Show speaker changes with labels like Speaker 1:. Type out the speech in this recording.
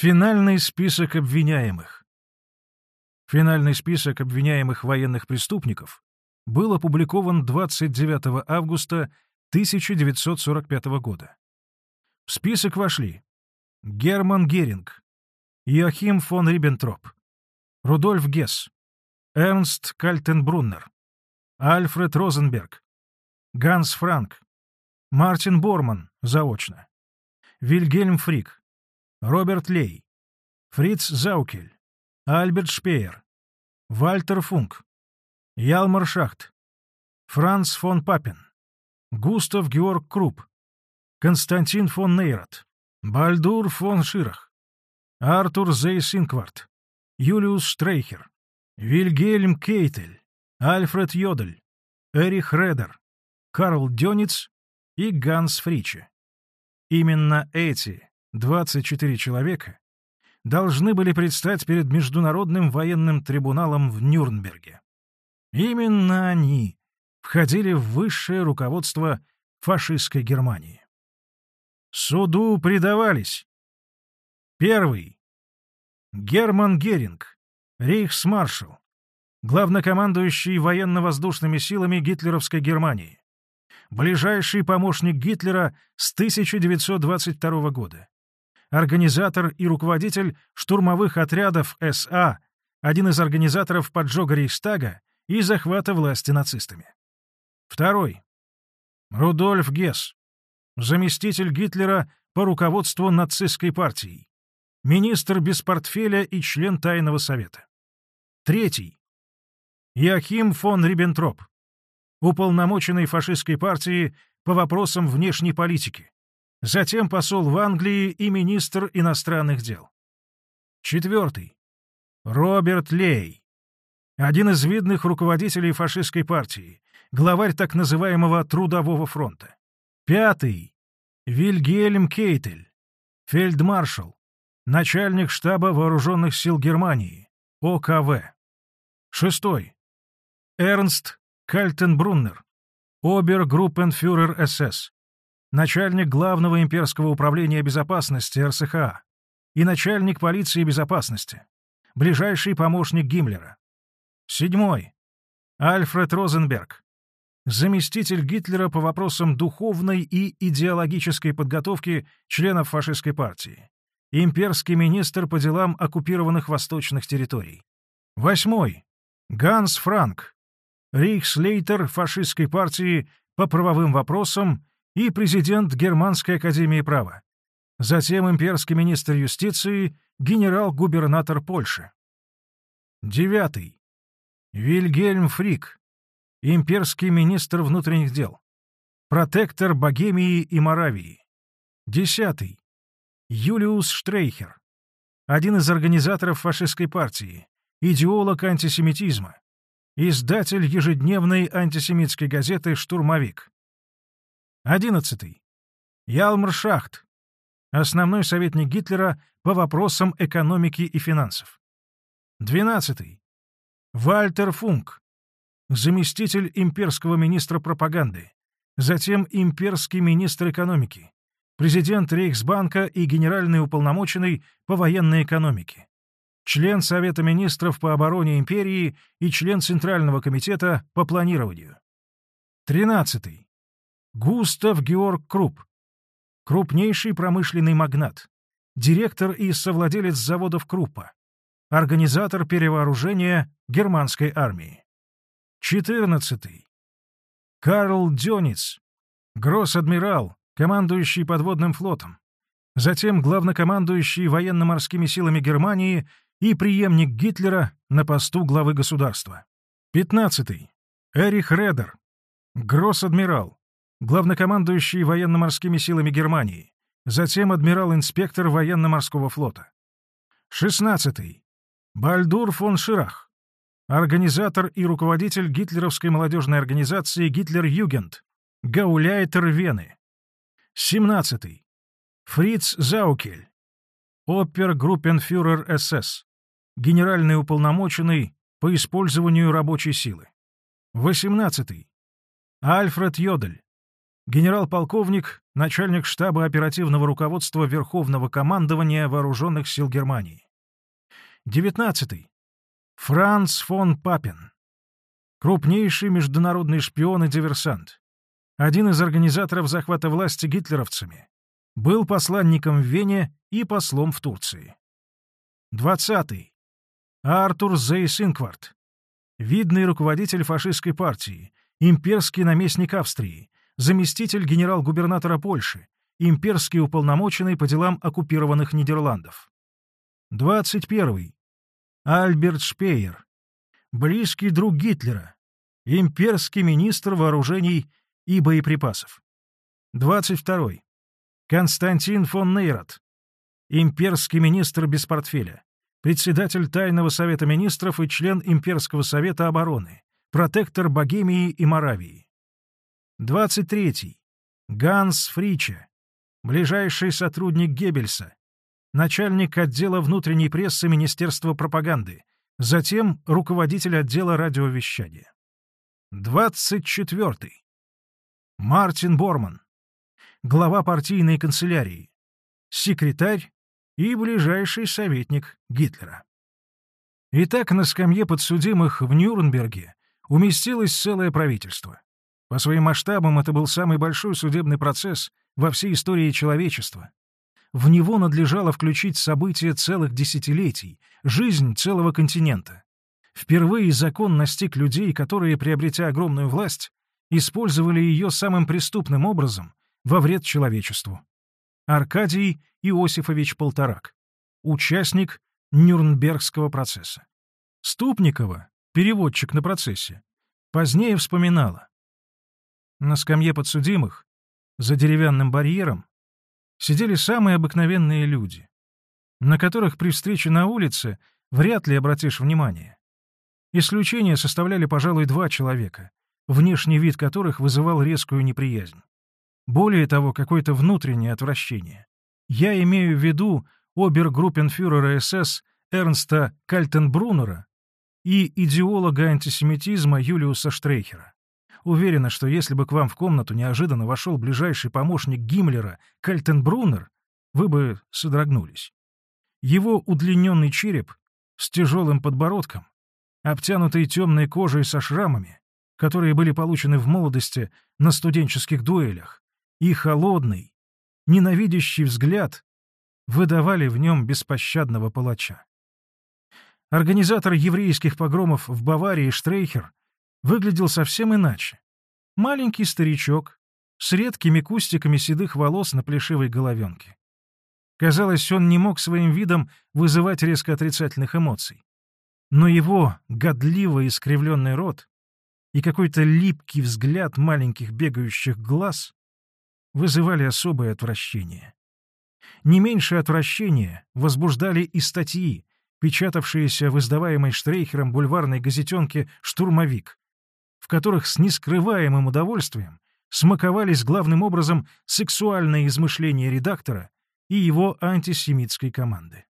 Speaker 1: Финальный список обвиняемых. Финальный список обвиняемых военных преступников был опубликован 29 августа 1945 года. В список вошли Герман Геринг, Йохим фон Риббентроп, Рудольф Гесс, Эрнст Кальтенбруннер, Альфред Розенберг, Ганс Франк, Мартин Борман, заочно, Вильгельм Фрик, Роберт Лей, Фриц Заукель, Альберт Шпеер, Вальтер Функ, Ялмар Шахт, Франц фон Папен, Густав Георг Круп, Константин фон Нейрат, Бальдур фон Ширах, Артур Зейсинкварт, Юлиус Штрейхер, Вильгельм Кейтель, Альфред Йодель, Эрих Редер, Карл Дёниц и Ганс Фриче. Именно эти 24 человека должны были предстать перед Международным военным трибуналом в Нюрнберге. Именно они входили в высшее руководство фашистской Германии. Суду предавались. Первый. Герман Геринг, рейхсмаршал, главнокомандующий военно-воздушными силами гитлеровской Германии, ближайший помощник Гитлера с 1922 года организатор и руководитель штурмовых отрядов СА, один из организаторов поджога Рейхстага и захвата власти нацистами. Второй. Рудольф Гесс, заместитель Гитлера по руководству нацистской партией, министр без портфеля и член Тайного совета. Третий. Яхим фон Риббентроп, уполномоченный фашистской партии по вопросам внешней политики, затем посол в Англии и министр иностранных дел. Четвертый. Роберт Лей, один из видных руководителей фашистской партии, главарь так называемого Трудового фронта. Пятый. Вильгельм Кейтель, фельдмаршал, начальник штаба Вооруженных сил Германии, ОКВ. Шестой. Эрнст Кальтенбруннер, обергруппенфюрер СС, начальник Главного имперского управления безопасности РСХА и начальник полиции безопасности, ближайший помощник Гиммлера. Седьмой. Альфред Розенберг, заместитель Гитлера по вопросам духовной и идеологической подготовки членов фашистской партии, имперский министр по делам оккупированных восточных территорий. Восьмой. Ганс Франк, рейхслейтер фашистской партии по правовым вопросам и президент Германской академии права, затем имперский министр юстиции, генерал-губернатор Польши. Девятый. Вильгельм Фрик, имперский министр внутренних дел, протектор Богемии и Моравии. Десятый. Юлиус Штрейхер, один из организаторов фашистской партии, идеолог антисемитизма, издатель ежедневной антисемитской газеты «Штурмовик». Одиннадцатый. Ялмар Шахт. Основной советник Гитлера по вопросам экономики и финансов. Двенадцатый. Вальтер Функ. Заместитель имперского министра пропаганды. Затем имперский министр экономики. Президент Рейхсбанка и генеральный уполномоченный по военной экономике. Член Совета министров по обороне империи и член Центрального комитета по планированию. Тринадцатый. Густав Георг Круп, крупнейший промышленный магнат, директор и совладелец заводов Круппа, организатор перевооружения германской армии. 14. Карл Дёниц, гросс-адмирал, командующий подводным флотом, затем главнокомандующий военно-морскими силами Германии и преемник Гитлера на посту главы государства. 15. Эрих Редер, гросс-адмирал, главнокомандующий военно-морскими силами Германии, затем адмирал-инспектор военно-морского флота. 16. Бальдур фон Ширах, организатор и руководитель гитлеровской молодежной организации «Гитлер-Югент», гауляйтер Вены. 17. Фриц Заукель, опергруппенфюрер СС, генеральный уполномоченный по использованию рабочей силы. 18. Альфред Йодель, генерал-полковник, начальник штаба оперативного руководства Верховного командования Вооруженных сил Германии. 19. Франц фон Папен. Крупнейший международный шпион и диверсант. Один из организаторов захвата власти гитлеровцами. Был посланником в Вене и послом в Турции. 20. Артур Зейсинкварт. Видный руководитель фашистской партии, имперский наместник Австрии, заместитель генерал-губернатора Польши, имперский уполномоченный по делам оккупированных Нидерландов. 21. Альберт Шпеер. Близкий друг Гитлера, имперский министр вооружений и боеприпасов. 22. Константин фон Нейрат. Имперский министр без портфеля. Председатель Тайного совета министров и член Имперского совета обороны. Протектор Богемии и Моравии. 23. Ганс Фриче, ближайший сотрудник Геббельса, начальник отдела внутренней прессы Министерства пропаганды, затем руководитель отдела радиовещания. 24. Мартин Борман, глава партийной канцелярии, секретарь и ближайший советник Гитлера. Итак, на скамье подсудимых в Нюрнберге уместилось целое правительство. По своим масштабам это был самый большой судебный процесс во всей истории человечества. В него надлежало включить события целых десятилетий, жизнь целого континента. Впервые закон настиг людей, которые, приобретя огромную власть, использовали ее самым преступным образом во вред человечеству. Аркадий Иосифович Полторак, участник Нюрнбергского процесса. Ступникова, переводчик на процессе, позднее вспоминала. На скамье подсудимых, за деревянным барьером, сидели самые обыкновенные люди, на которых при встрече на улице вряд ли обратишь внимание. Исключение составляли, пожалуй, два человека, внешний вид которых вызывал резкую неприязнь. Более того, какое-то внутреннее отвращение. Я имею в виду обергруппенфюрера СС Эрнста Кальтенбруннера и идеолога антисемитизма Юлиуса Штрейхера. Уверена, что если бы к вам в комнату неожиданно вошел ближайший помощник Гиммлера Кальтенбруннер, вы бы содрогнулись. Его удлиненный череп с тяжелым подбородком, обтянутый темной кожей со шрамами, которые были получены в молодости на студенческих дуэлях, и холодный, ненавидящий взгляд выдавали в нем беспощадного палача. Организатор еврейских погромов в Баварии Штрейхер выглядел совсем иначе. Маленький старичок с редкими кустиками седых волос на плешивой головенке. Казалось, он не мог своим видом вызывать резко отрицательных эмоций. Но его годливо искривленный рот и какой-то липкий взгляд маленьких бегающих глаз вызывали особое отвращение. Не меньше отвращения возбуждали и статьи, печатавшиеся в издаваемой Штрейхером бульварной газетенке «Штурмовик», которых с нескрываемым удовольствием смаковались главным образом сексуальные измышления редактора и его антисемитской команды.